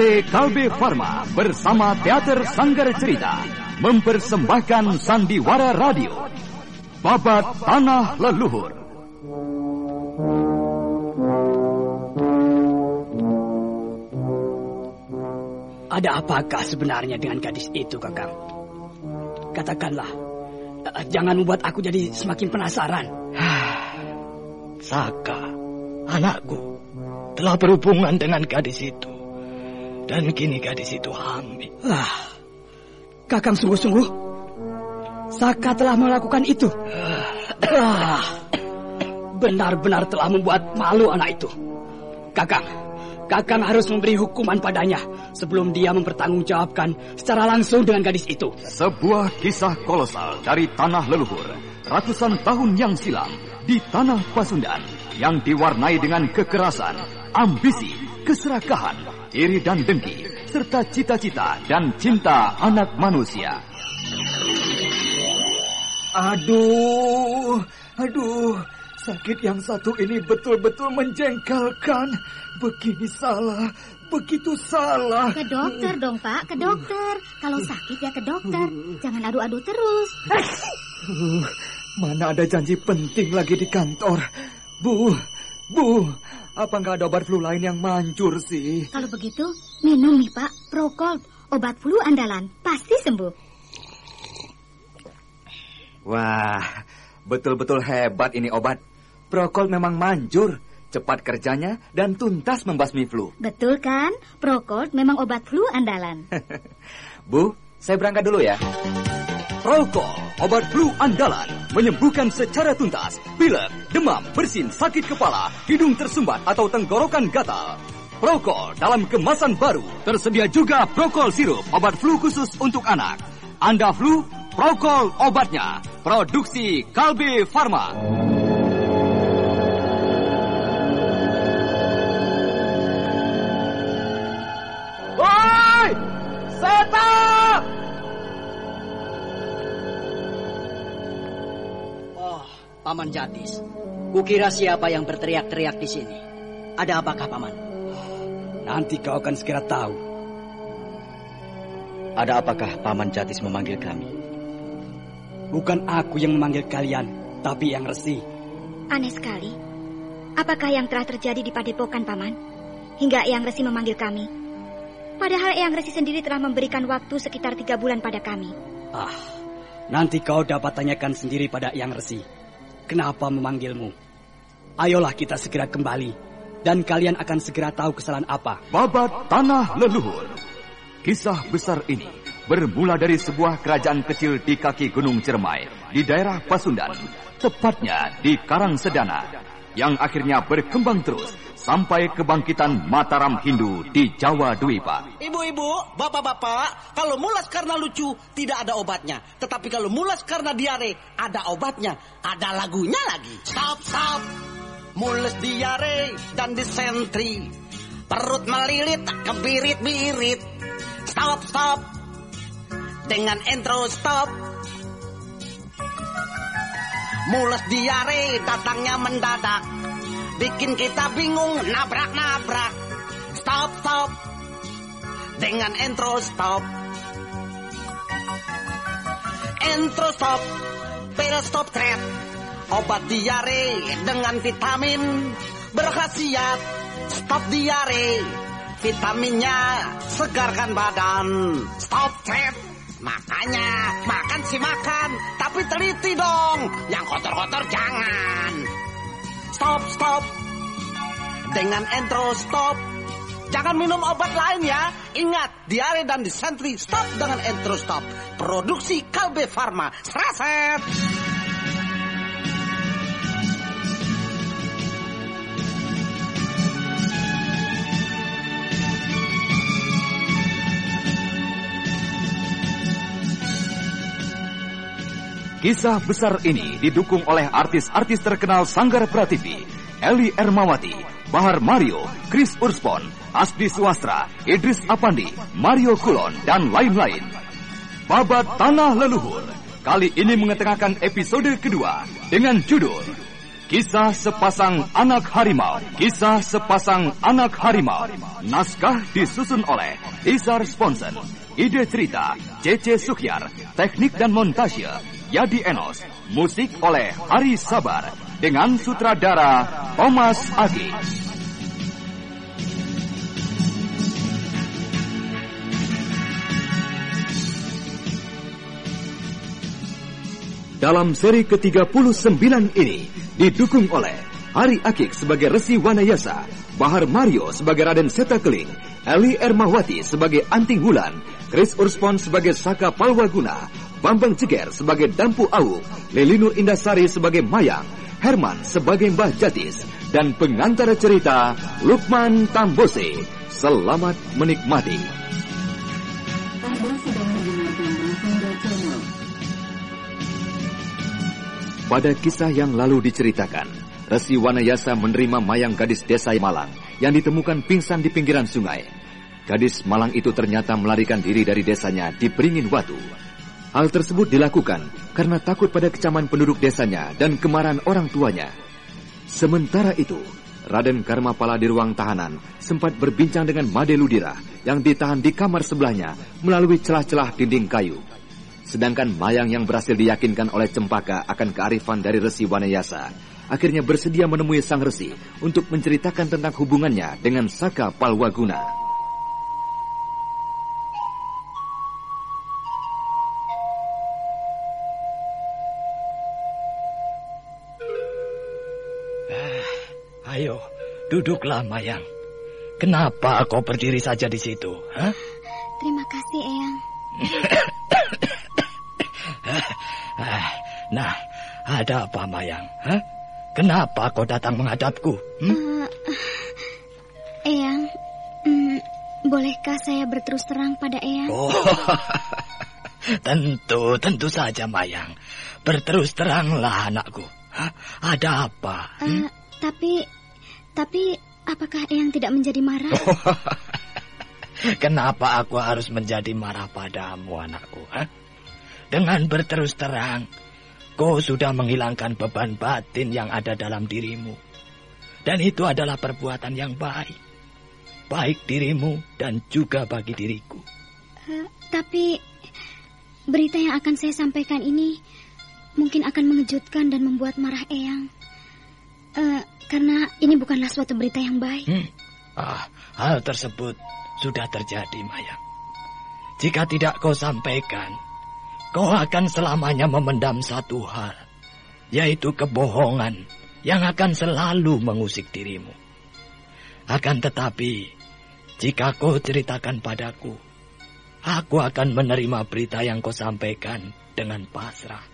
PT Kalbe Farma bersama Teater Sanggar Cerita mempersembahkan Sandiwara Radio. Babat Tanah Leluhur. Ada apakah sebenarnya dengan gadis itu, Kakang? Katakanlah, eh, jangan membuat aku jadi semakin penasaran. Saka, anakku, telah berhubungan dengan gadis itu. Dan kini gadis itu hamil. Ah, Kakang sungguh-sungguh, Saka telah melakukan itu. Ah, benar-benar telah membuat malu anak itu. Kakang, Kakang harus memberi hukuman padanya sebelum dia mempertanggungjawabkan secara langsung dengan gadis itu. Sebuah kisah kolosal dari tanah leluhur ratusan tahun yang silam di tanah Pasundan yang diwarnai dengan kekerasan, ambisi, keserakahan, iri dan dengki, serta cita-cita dan cinta anak manusia. Aduh, aduh, sakit yang satu ini betul-betul menjengkelkan. Begini salah, begitu salah. Ke dokter dong, Pak, ke dokter. Kalau sakit ya ke dokter. Jangan adu-adu terus. Mana ada janji penting lagi di kantor. Bu, Bu, apa nggak ada obat flu lain yang manjur sih? Kalau begitu, minum nih, Pak. Procold, obat flu andalan. Pasti sembuh. Wah, betul-betul hebat ini obat. Procold memang manjur cepat kerjanya, dan tuntas membasmi flu. Betul kan? Procold memang obat flu andalan. Bu, saya berangkat dulu ya. Procold, obat flu andalan, menyembuhkan secara tuntas pilek, demam, bersin, sakit kepala, hidung tersumbat atau tenggorokan gatal. Prokol dalam kemasan baru. Tersedia juga Prokol sirup, obat flu khusus untuk anak. Anda flu, Prokol obatnya. Produksi Kalbe Farma. Woi! Setan! Paman Jatis. Kukira siapa yang berteriak-teriak di sini. Ada apakah, Paman? Nanti kau akan segera tahu. Ada apakah Paman Jatis memanggil kami? Bukan aku yang memanggil kalian, tapi yang resi. Aneh sekali. Apakah yang telah terjadi di Padepokan, Paman? Hingga Eyang Resi memanggil kami. Padahal Eyang Resi sendiri telah memberikan waktu sekitar tiga bulan pada kami. Ah, nanti kau dapat tanyakan sendiri pada Eyang Resi. Kenapa memanggilmu? Ayolah kita segera kembali. Dan kalian akan segera tahu kesalahan apa. Babat Tanah Leluhur. Kisah besar ini bermula dari sebuah kerajaan kecil di kaki Gunung Cermai di daerah Pasundan, tepatnya di Karangsedana, yang akhirnya berkembang terus sampai kebangkitan Mataram Hindu di Jawa Dwipa. Ibu-ibu, bapak-bapak, kalau mulas karena lucu tidak ada obatnya. Tetapi kalau mulas karena diare ada obatnya, ada lagunya lagi. Stop, stop. Mules diare dan disentri. Perut melilit, kebirit-birit. Stop, stop. Dengan intro stop. Mules diare datangnya mendadak. Bikin kita bingung nabrak-nabrak. Stop, stop. Dengan intro stop. Intro stop. Pil stop threat. Obat diare dengan vitamin berkhasiat. Stop diare. Vitaminnya segarkan badan. Stop threat. Makanya makan sih makan, tapi Stop, stop. Dengan intro stop. Jangan minum obat lain ya. Ingat, diare dan disentri stop dengan intro stop. Produksi Kalbe Farma. Seraset. Kisah besar ini didukung oleh artis-artis terkenal Sanggar Prativi, Eli Ermawati, Bahar Mario, Chris Urspon, Asdi Suwastra, Idris Apandi, Mario Kulon, dan lain-lain. Babat Tanah Leluhur kali ini mengetengahkan episode kedua dengan judul Kisah sepasang anak harimau. Kisah sepasang anak harimau. Naskah disusun oleh Izar Sponsen. Ide cerita C.C. Suhyar. Teknik dan montase Yadi Enos. Musik oleh Hari Sabar. Dengan sutradara Thomas Agi. Dalam seri ke-39 ini didukung oleh Hari Akik sebagai Resi Wanayasa, Bahar Mario sebagai Raden Seta Keling, Eli Ermawati sebagai Anting Wulan, Chris Urspon sebagai Saka Palwaguna, Bambang Ceger sebagai Dampu Awuk, Lilinur Indasari sebagai Mayang, Herman sebagai Mbah Jatis, dan pengantar cerita Lukman Tambose. Selamat menikmati. Pada kisah yang lalu diceritakan, Resi Wanayasa menerima mayang gadis desa Malang yang ditemukan pingsan di pinggiran sungai. Gadis Malang itu ternyata melarikan diri dari desanya di Beringin Watu. Hal tersebut dilakukan karena takut pada kecaman penduduk desanya dan kemarahan orang tuanya. Sementara itu, Raden Karmapala di ruang tahanan sempat berbincang dengan Made Ludira yang ditahan di kamar sebelahnya melalui celah-celah dinding kayu. Sedangkan Mayang yang berhasil diyakinkan oleh Cempaka akan kearifan dari Resi Wanayasa, akhirnya bersedia menemui Sang Resi untuk menceritakan tentang hubungannya dengan Saka Palwaguna. Duduklah Mayang. Kenapa kau berdiri saja di situ? Hah? Terima kasih, Eyang. nah, ada apa Mayang? Hah? Kenapa kau datang menghadapku? Hmm? Uh, Eyang, mm, bolehkah saya berterus terang pada Eyang? Oh, tentu, tentu saja Mayang. Berterus teranglah anakku. Hah? Ada apa? Uh, tapi, tapi apakah Eyang tidak menjadi marah? Kenapa aku harus menjadi marah padamu anakku? Hah? Dengan berterus terang, kau sudah menghilangkan beban batin yang ada dalam dirimu. Dan itu adalah perbuatan yang baik. Baik dirimu dan juga bagi diriku. Uh, tapi berita yang akan saya sampaikan ini mungkin akan mengejutkan dan membuat marah Eyang. Uh, karena ini bukanlah suatu berita yang baik. Hmm. Ah, hal tersebut sudah terjadi, Mayang. Jika tidak kau sampaikan, kau akan selamanya memendam satu hal, yaitu kebohongan yang akan selalu mengusik dirimu. Akan tetapi, jika kau ceritakan padaku, aku akan menerima berita yang kau sampaikan dengan pasrah,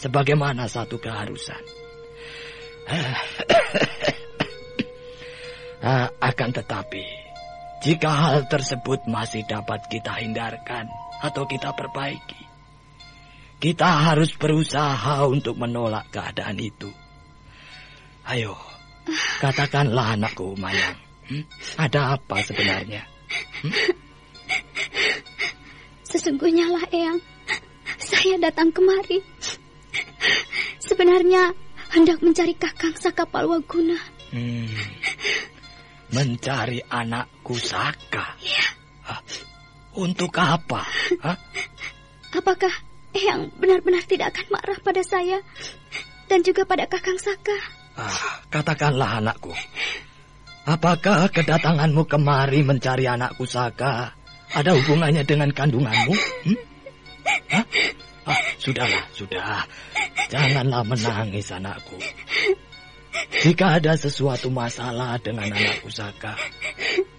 sebagaimana satu keharusan. Akan tetapi, jika hal tersebut masih dapat kita hindarkan atau kita perbaiki, kita harus berusaha untuk menolak keadaan itu. Ayo, katakanlah anakku Mayang, hmm? ada apa sebenarnya? Hmm? Sesungguhnya lah Eyang, saya datang kemari. Sebenarnya hendak mencari kakang Saka Palwaguna. Hmm. Mencari anakku Saka? Iya. Hah? Untuk apa? Hah? Apakah Eyang benar-benar tidak akan marah pada saya dan juga pada kakang Saka? Ah, katakanlah anakku. Apakah kedatanganmu kemari mencari anakku Saka ada hubungannya dengan kandunganmu? Hmm? Hah? Ah, sudahlah, sudah. Janganlah menangis anakku. Jika ada sesuatu masalah dengan anakku Saka,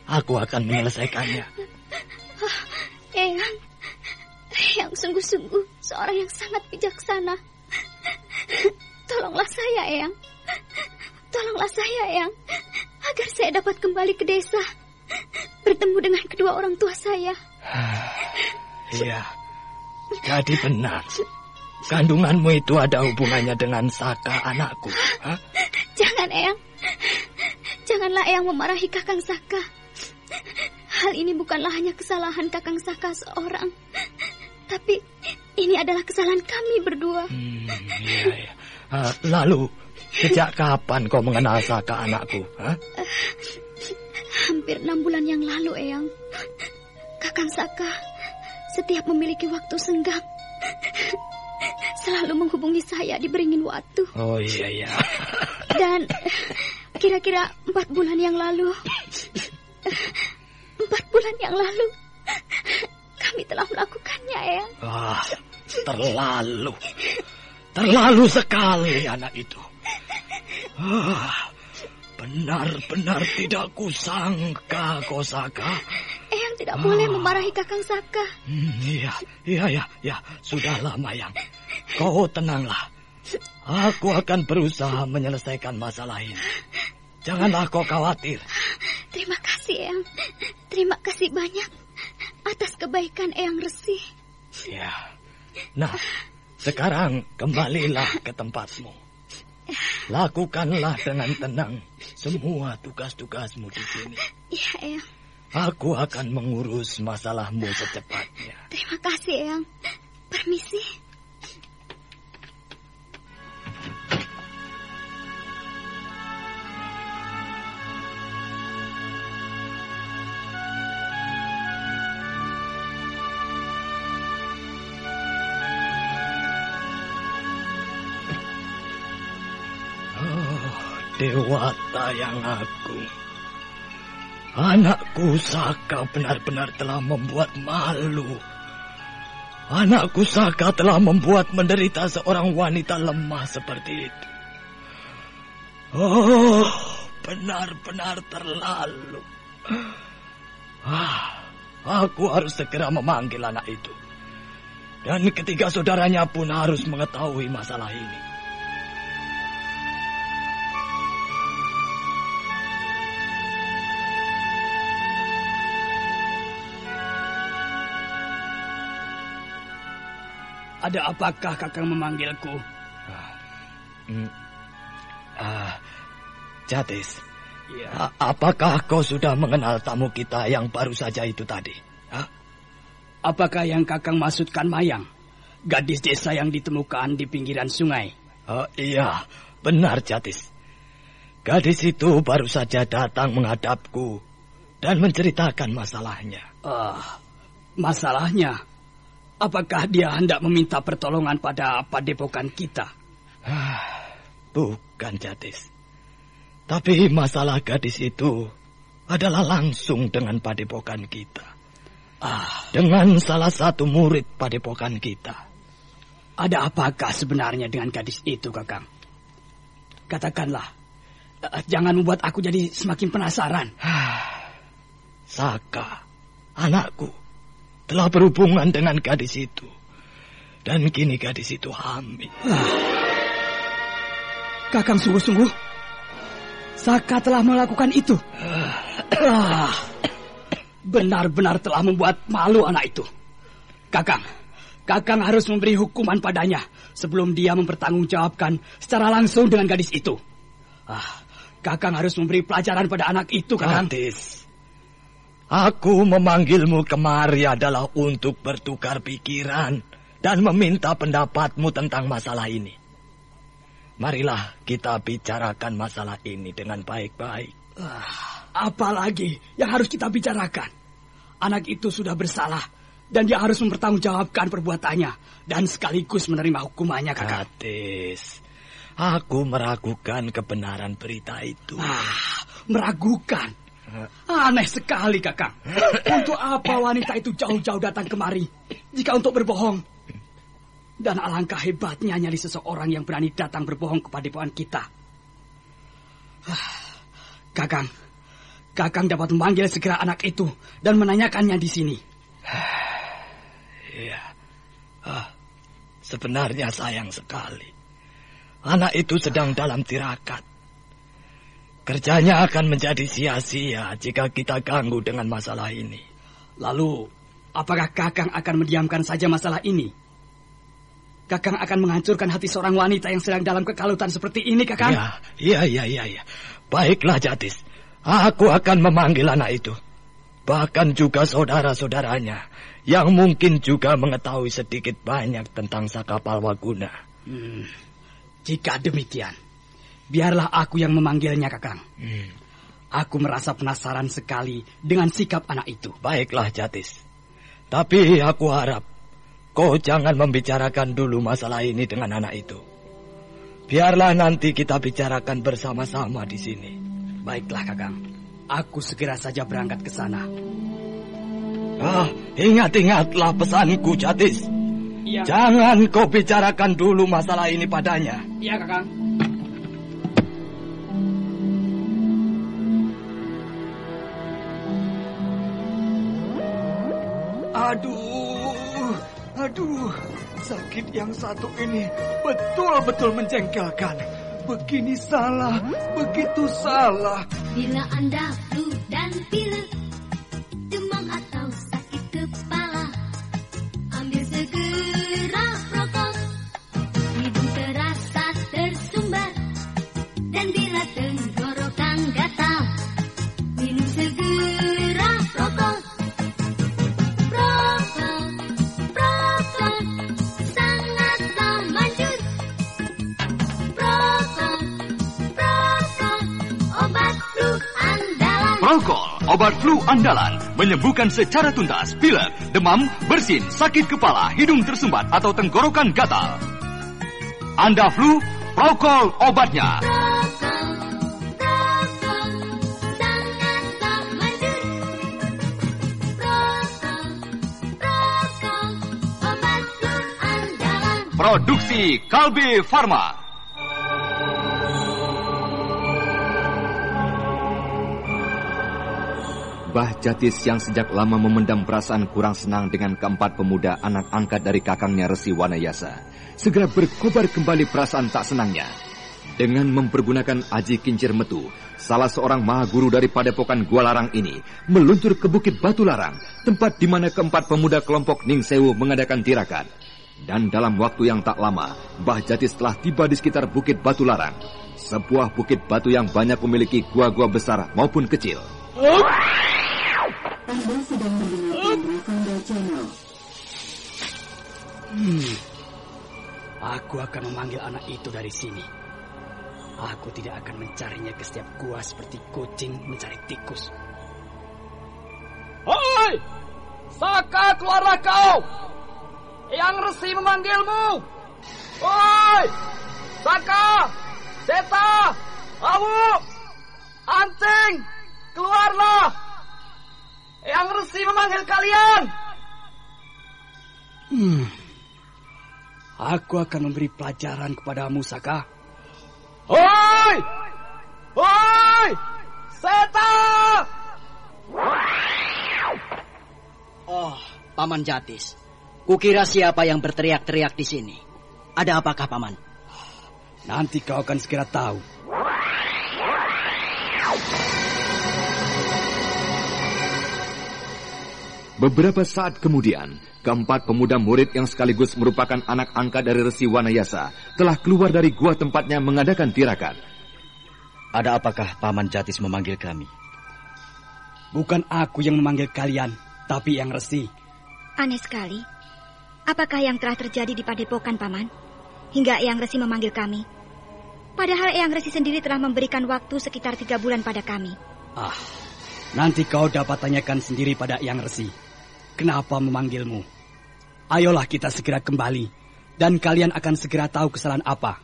aku akan menyelesaikannya. Eyang, Eyang sungguh-sungguh seorang yang sangat bijaksana. Tolonglah saya, Eyang. Tolonglah saya, Eyang, agar saya dapat kembali ke desa, bertemu dengan kedua orang tua saya. Iya, jadi benar. Kandunganmu itu ada hubungannya dengan Saka anakku. Hah? Jangan, Eyang. Janganlah Eyang memarahi Kakang Saka. Hal ini bukanlah hanya kesalahan Kakang Saka seorang. Tapi ini adalah kesalahan kami berdua. Hmm, iya, iya. Uh, lalu, Sejak kapan kau mengenal Saka anakku? Hah? Hampir enam bulan yang lalu, Eyang. Kakang Saka setiap memiliki waktu senggang selalu menghubungi saya di Beringin Watu. Oh iya iya. Dan kira-kira empat bulan yang lalu, empat bulan yang lalu, kami telah melakukannya, Eyang. Wah, terlalu, terlalu sekali anak itu. Ah, benar-benar tidak kusangka, Kosaka. Tidak boleh memarahi Kakang Saka. Hmm, iya, iya, iya, ya. Sudahlah, Mayang. Kau tenanglah. Aku akan berusaha menyelesaikan masalah ini. Janganlah kau khawatir. Terima kasih, Eyang. Terima kasih banyak atas kebaikan Eyang Resi. Ya. Nah, sekarang kembalilah ke tempatmu. Lakukanlah dengan tenang semua tugas-tugasmu di sini. Iya, Eyang. Aku akan mengurus masalahmu secepatnya. Terima kasih, Eyang. Permisi. Oh, dewata yang agung. Anakku Saka benar-benar telah membuat malu. Anakku Saka telah membuat menderita seorang wanita lemah seperti itu. Oh, benar-benar terlalu. Ah, aku harus segera memanggil anak itu. Dan ketiga saudaranya pun harus mengetahui masalah ini. Ada apakah kakang memanggilku? Hmm. Ah, Jatis, Ya. apakah kau sudah mengenal tamu kita yang baru saja itu tadi? Hah? Apakah yang kakang maksudkan Mayang? Gadis desa yang ditemukan di pinggiran sungai. Oh, iya, benar Jatis. Gadis itu baru saja datang menghadapku dan menceritakan masalahnya. Ah, masalahnya, apakah dia hendak meminta pertolongan pada padepokan kita? Bukan Jatis. Tapi masalah gadis itu adalah langsung dengan padepokan kita. Ah, Dengan salah satu murid padepokan kita. ada apakah sebenarnya dengan gadis itu, kakang? Katakanlah, eh, jangan membuat aku jadi semakin penasaran. Saka, anakku, telah berhubungan dengan gadis itu. Dan kini gadis itu hamil. Kakang sungguh-sungguh, Saka telah melakukan itu. Ah, Benar-benar telah membuat malu anak itu. Kakang, Kakang harus memberi hukuman padanya sebelum dia mempertanggungjawabkan secara langsung dengan gadis itu. Ah, Kakang harus memberi pelajaran pada anak itu, Kakang. Gadis, aku memanggilmu kemari adalah untuk bertukar pikiran dan meminta pendapatmu tentang masalah ini. Marilah kita bicarakan masalah ini dengan baik-baik. Ah, apalagi yang harus kita bicarakan? Anak itu sudah bersalah dan dia harus mempertanggungjawabkan perbuatannya dan sekaligus menerima hukumannya, Kakang. Gadis, aku meragukan kebenaran berita itu. Ah, meragukan. Aneh sekali, Kakang. Untuk apa wanita itu jauh-jauh datang kemari jika untuk berbohong? Dan alangkah hebatnya nyali seseorang yang berani datang berbohong kepada dewan kita. Kakang, Kakang dapat memanggil segera anak itu dan menanyakannya di sini. Iya. Ah, sebenarnya sayang sekali. Anak itu sedang dalam tirakat. Kerjanya akan menjadi sia-sia jika kita ganggu dengan masalah ini. Lalu, apakah Kakang akan mendiamkan saja masalah ini? Kakang akan menghancurkan hati seorang wanita yang sedang dalam kekalutan seperti ini, Kakang? Ya, iya, iya, iya, iya. Baiklah, Jatis. Aku akan memanggil anak itu. Bahkan juga saudara-saudaranya yang mungkin juga mengetahui sedikit banyak tentang Saka Palwaguna. Hmm, jika demikian, biarlah aku yang memanggilnya, Kakang. Hmm. Aku merasa penasaran sekali dengan sikap anak itu. Baiklah, Jatis. Tapi aku harap kau jangan membicarakan dulu masalah ini dengan anak itu. Biarlah nanti kita bicarakan bersama-sama di sini. Baiklah, Kakang. Aku segera saja berangkat ke sana. Ah, ingat-ingatlah pesanku, Jatis. Iya. Jangan kau bicarakan dulu masalah ini padanya. Iya, Kakang. Aduh, aduh, sakit yang satu ini betul-betul menjengkelkan. Begini salah, begitu salah. Bila Anda flu dan pilek, flu andalan, menyembuhkan secara tuntas pilek, demam, bersin, sakit kepala, hidung tersumbat atau tenggorokan gatal. Anda flu, Prokol obatnya. Produksi Kalbe Farma. Bah Jatis yang sejak lama memendam perasaan kurang senang dengan keempat pemuda anak angkat dari kakangnya Resi Wanayasa, segera berkobar kembali perasaan tak senangnya. Dengan mempergunakan Aji Kincir Metu, salah seorang maha guru dari padepokan Gua Larang ini meluncur ke Bukit Batu Larang, tempat di mana keempat pemuda kelompok Ning Sewu mengadakan tirakat. Dan dalam waktu yang tak lama, Bah Jatis telah tiba di sekitar Bukit Batu Larang, sebuah bukit batu yang banyak memiliki gua-gua besar maupun kecil. Hmm. Aku akan memanggil anak itu dari sini. Aku tidak akan mencarinya ke setiap gua seperti kucing mencari tikus. Hoi! Saka keluarlah kau! Yang resi memanggilmu! Hoi! Saka! Seta! Awu! Anting! Keluarlah! Yang resi memanggil kalian! Hmm. Aku akan memberi pelajaran kepadamu, Saka. Hoi! Hoi! Seta! Oh, Paman Jatis. Kukira siapa yang berteriak-teriak di sini. Ada apakah, Paman? Nanti kau akan segera tahu. Beberapa saat kemudian, keempat pemuda murid yang sekaligus merupakan anak angkat dari Resi Wanayasa telah keluar dari gua tempatnya mengadakan tirakat. Ada apakah Paman Jatis memanggil kami? Bukan aku yang memanggil kalian, tapi yang resi. Aneh sekali. Apakah yang telah terjadi di padepokan, Paman? Hingga Eyang Resi memanggil kami. Padahal Eyang Resi sendiri telah memberikan waktu sekitar tiga bulan pada kami. Ah, nanti kau dapat tanyakan sendiri pada yang resi. Kenapa memanggilmu? Ayolah kita segera kembali, dan kalian akan segera tahu kesalahan apa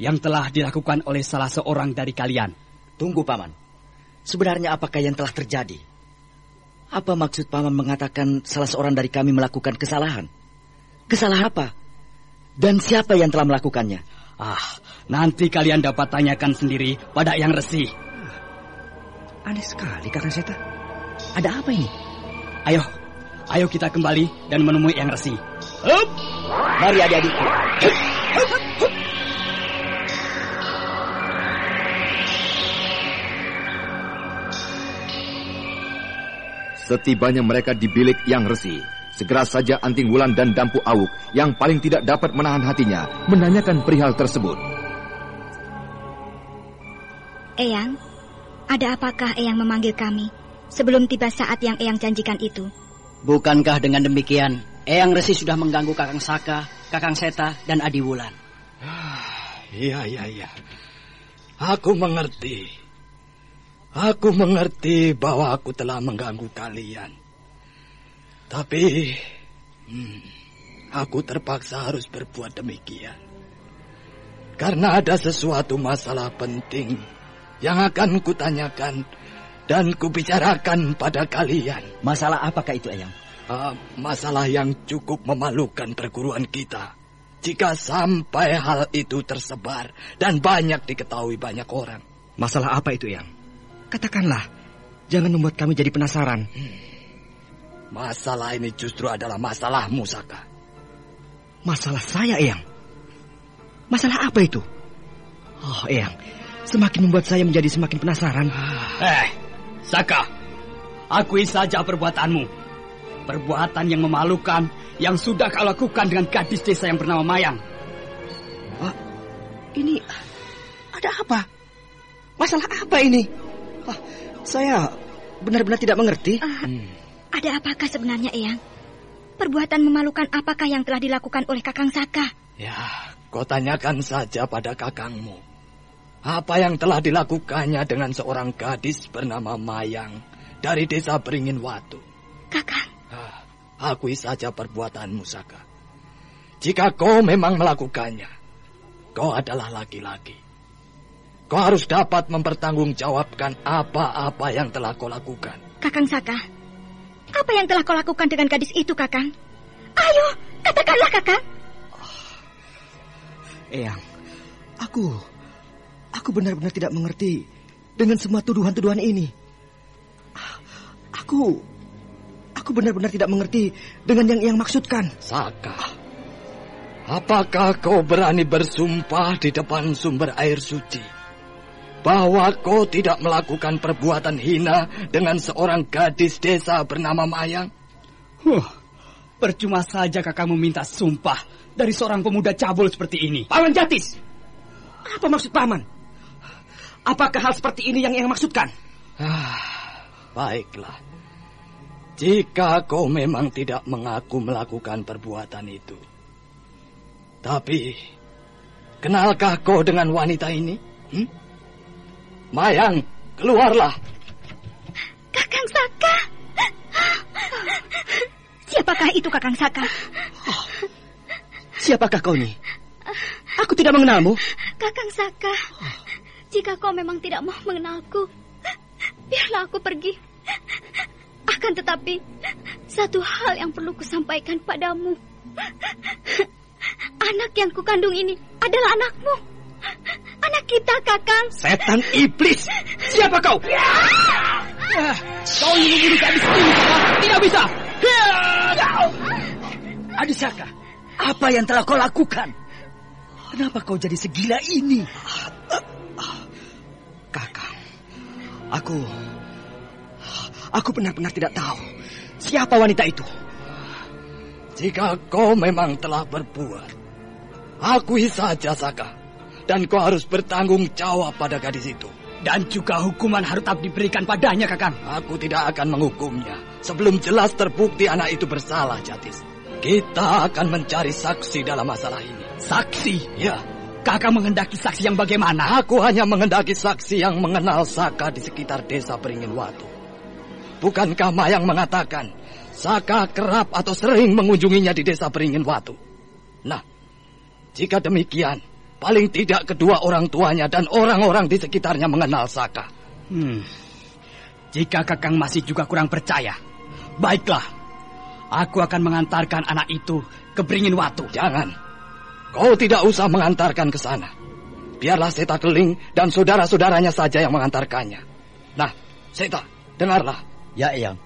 yang telah dilakukan oleh salah seorang dari kalian. Tunggu, Paman. Sebenarnya apakah yang telah terjadi? Apa maksud Paman mengatakan salah seorang dari kami melakukan kesalahan? Kesalahan apa? Dan siapa yang telah melakukannya? Ah, nanti kalian dapat tanyakan sendiri pada yang resi. Aneh sekali, Kakang Seta. Ada apa ini? Ayo, ayo kita kembali dan menemui yang resi. Hup! Mari adik-adikku. Setibanya mereka di bilik yang resi, segera saja Anting Wulan dan Dampu Awuk yang paling tidak dapat menahan hatinya menanyakan perihal tersebut. Eyang, ada apakah Eyang memanggil kami sebelum tiba saat yang Eyang janjikan itu? Bukankah dengan demikian, Eyang Resi sudah mengganggu Kakang Saka, Kakang Seta, dan Adi Wulan? Iya, iya, iya. Aku mengerti. Aku mengerti bahwa aku telah mengganggu kalian. Tapi, hmm, aku terpaksa harus berbuat demikian. Karena ada sesuatu masalah penting yang akan kutanyakan dan kubicarakan pada kalian. Masalah apakah itu, Eyang? Ah, masalah yang cukup memalukan perguruan kita. Jika sampai hal itu tersebar dan banyak diketahui banyak orang. Masalah apa itu, Eyang? Katakanlah. Jangan membuat kami jadi penasaran. Masalah ini justru adalah masalahmu, Saka. Masalah saya, Eyang. Masalah apa itu? Oh, Eyang. Semakin membuat saya menjadi semakin penasaran. Eh, Saka, akui saja perbuatanmu. Perbuatan yang memalukan yang sudah kau lakukan dengan gadis desa yang bernama Mayang. Ini ada apa? Masalah apa ini? Ah, saya benar-benar tidak mengerti. Ah, Ada apakah sebenarnya, Eyang? Perbuatan memalukan apakah yang telah dilakukan oleh Kakang Saka? Ya, kau tanyakan saja pada kakangmu. Apa yang telah dilakukannya dengan seorang gadis bernama Mayang dari desa Beringin Watu. Kakang, Ah, akui saja perbuatanmu, Saka. Jika kau memang melakukannya, kau adalah laki-laki. Kau harus dapat mempertanggungjawabkan apa-apa yang telah kau lakukan. Kakang Saka, apa yang telah kau lakukan dengan gadis itu, Kakang? Ayo, katakanlah, Kakang. Eyang, aku... Aku benar-benar tidak mengerti dengan semua tuduhan-tuduhan ini. Aku... Aku benar-benar tidak mengerti dengan yang yang maksudkan. Saka, apakah kau berani bersumpah di depan sumber air suci bahwa kau tidak melakukan perbuatan hina dengan seorang gadis desa bernama Mayang? Huh, percuma saja kakang meminta sumpah dari seorang pemuda cabul seperti ini. Paman Jatis, Apa maksud paman? Apakah hal seperti ini yang yang maksudkan? Ah, baiklah. Jika kau memang tidak mengaku melakukan perbuatan itu. Tapi, kenalkah kau dengan wanita ini? Hmm? Mayang, keluarlah. Kakang Saka. Siapakah itu Kakang Saka? Siapakah kau ini? Aku tidak mengenalmu. Kakang Saka, jika kau memang tidak mau mengenalku, biarlah aku pergi. Akan tetapi, satu hal yang perlu kusampaikan padamu. Anak yang kukandung ini adalah anakmu. Anak kita, Kakang. setan iblis. Siapa kau? Ah, kau ingin membunuh ini? Saka? Tidak bisa. Adisaka, apa yang telah kau lakukan? Kenapa kau jadi segila ini? Aku... Aku benar-benar tidak tahu siapa wanita itu. Jika kau memang telah berbuat, akui saja Saka. Dan kau harus bertanggung jawab pada gadis itu. Dan juga hukuman harus tetap diberikan padanya, Kakang. Aku tidak akan menghukumnya sebelum jelas terbukti anak itu bersalah, Jatis. Kita akan mencari saksi dalam masalah ini. Saksi. Ya, Kakang menghendaki saksi yang bagaimana? aku hanya menghendaki saksi yang mengenal Saka di sekitar desa Beringin Watu. Bukankah Mayang mengatakan Saka kerap atau sering mengunjunginya di desa Beringin Watu? Nah, jika demikian, paling tidak kedua orang tuanya dan orang-orang di sekitarnya mengenal Saka. Hmm. Jika Kakang masih juga kurang percaya, baiklah. Aku akan mengantarkan anak itu ke Beringin Watu. Jangan. Kau tidak usah mengantarkan ke sana. Biarlah Seta Keling dan saudara-saudaranya saja yang mengantarkannya. Nah, Seta, dengarlah. Ya, Eyang.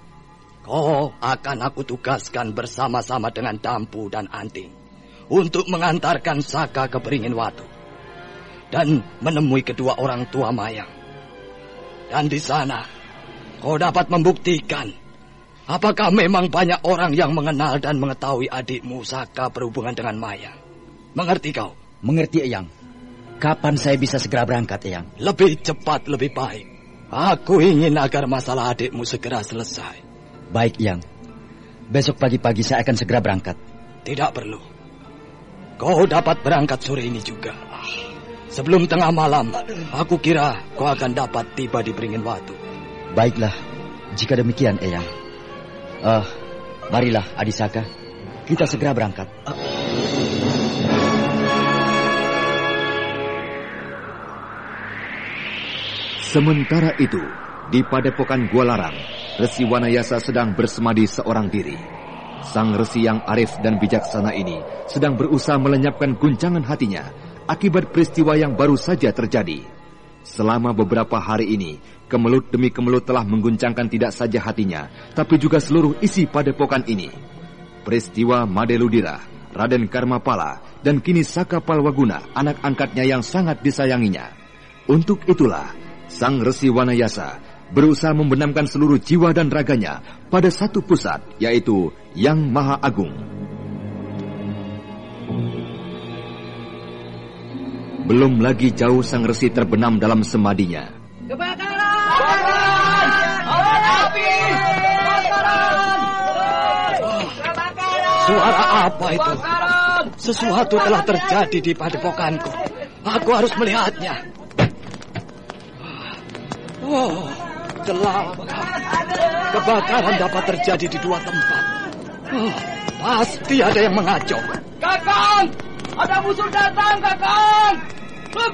Kau akan aku tugaskan bersama-sama dengan Dampu dan Anting untuk mengantarkan Saka ke Beringin Watu dan menemui kedua orang tua Mayang. Dan di sana kau dapat membuktikan apakah memang banyak orang yang mengenal dan mengetahui adikmu Saka berhubungan dengan Mayang. Mengerti kau? Mengerti, Eyang. Kapan saya bisa segera berangkat, Eyang? Lebih cepat lebih baik. Aku ingin agar masalah adikmu segera selesai. Baik, Eyang. Besok pagi-pagi saya akan segera berangkat. Tidak perlu. Kau dapat berangkat sore ini juga. Sebelum tengah malam, aku kira kau akan dapat tiba di Beringin Watu. Baiklah, jika demikian, Eyang. Ah, marilah, Adisaka. Kita segera berangkat. Sementara itu, di padepokan Gua Larang, Resi Wanayasa sedang bersemadi seorang diri. Sang resi yang arif dan bijaksana ini sedang berusaha melenyapkan guncangan hatinya akibat peristiwa yang baru saja terjadi. Selama beberapa hari ini, kemelut demi kemelut telah mengguncangkan tidak saja hatinya, tapi juga seluruh isi padepokan ini. Peristiwa Madeludira, Raden Karmapala, dan kini Saka Palwaguna, anak angkatnya yang sangat disayanginya. Untuk itulah, Sang Resi Wanayasa berusaha membenamkan seluruh jiwa dan raganya pada satu pusat, yaitu Yang Maha Agung. Belum lagi jauh sang resi terbenam dalam semadinya. Suara apa itu? Sesuatu telah terjadi di padepokanku. Aku harus melihatnya. Oh, gelap. Kebakaran dapat terjadi di dua tempat. Oh, pasti ada yang mengacau. Kakang! Ada musuh datang, Kakang! Hup!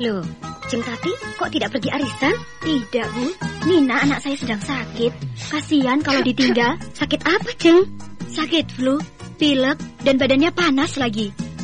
Loh, Jeng Tati kok tidak pergi arisan? Tidak, Bu. Nina anak saya sedang sakit. Kasihan kalau ditinggal. Sakit apa, Jeng? Sakit flu, pilek, dan badannya panas lagi.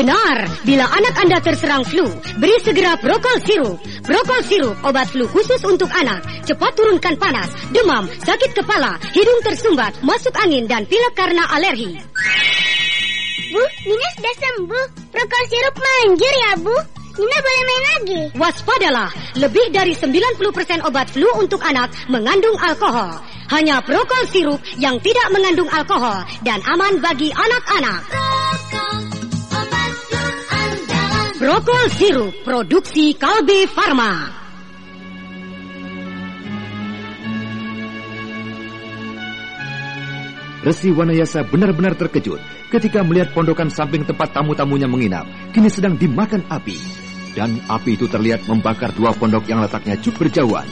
Benar, bila anak Anda terserang flu, beri segera Prokol Sirup. Prokol Sirup, obat flu khusus untuk anak. Cepat turunkan panas, demam, sakit kepala, hidung tersumbat, masuk angin, dan pilek karena alergi. Bu, Nina sudah sembuh. Prokol sirup manjur ya, Bu. Nina boleh main lagi. Waspadalah, lebih dari 90% obat flu untuk anak mengandung alkohol. Hanya Prokol Sirup yang tidak mengandung alkohol dan aman bagi anak-anak. Prokol Sirup, produksi Kalbe Farma. Resi Wanayasa benar-benar terkejut ketika melihat pondokan samping tempat tamu-tamunya menginap kini sedang dimakan api. Dan api itu terlihat membakar dua pondok yang letaknya cukup berjauhan.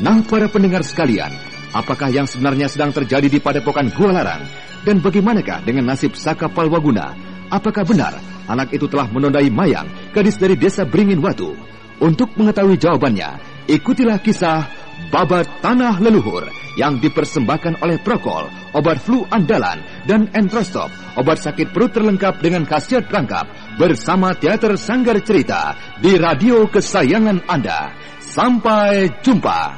Nah, para pendengar sekalian, apakah yang sebenarnya sedang terjadi di padepokan Gua Larang? Dan bagaimanakah dengan nasib Saka Palwaguna? Apakah benar anak itu telah menodai Mayang, gadis dari desa Beringin Watu? Untuk mengetahui jawabannya, ikutilah kisah Babat Tanah Leluhur yang dipersembahkan oleh Prokol, obat flu andalan, dan Entrostop, obat sakit perut terlengkap dengan khasiat rangkap bersama Teater Sanggar Cerita di radio kesayangan Anda. Sampai jumpa.